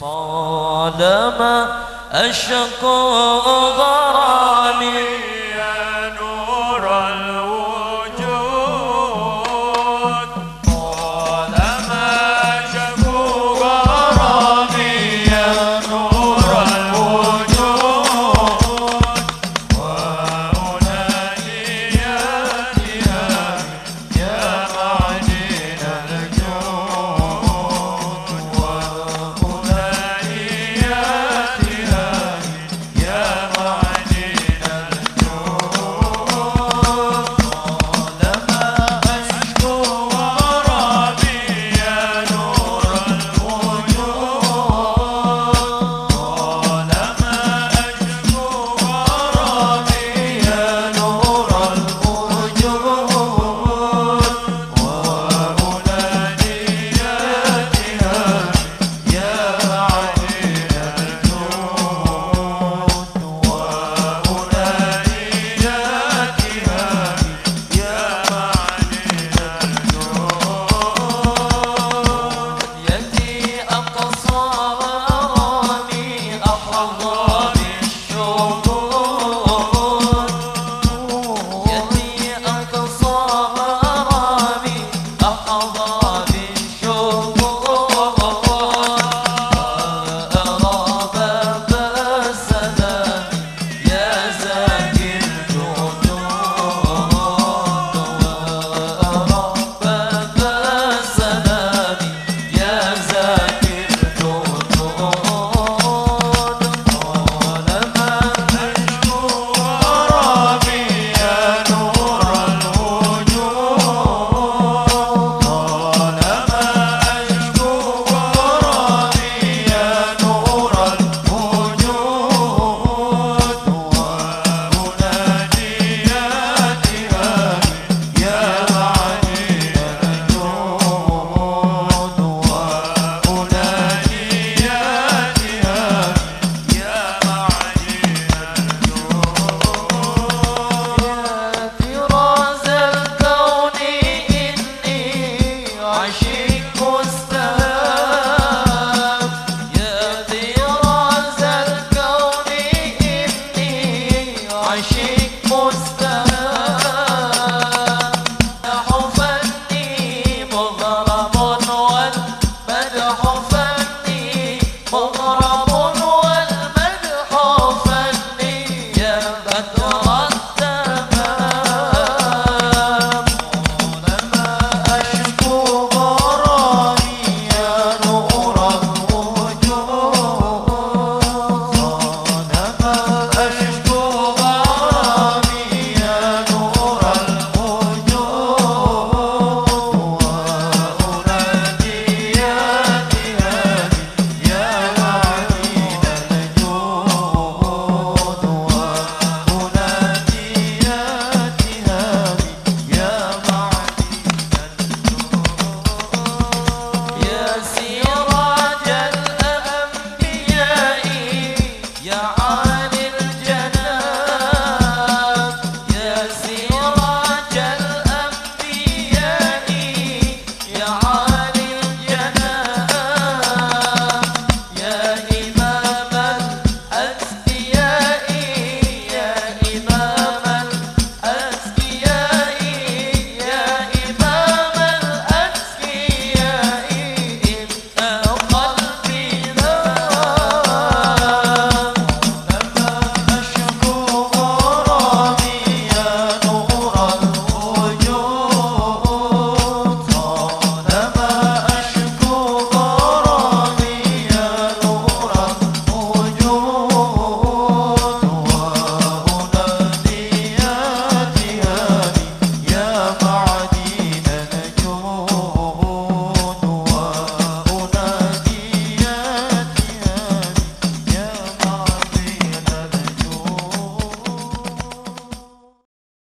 طالما أشق غرامي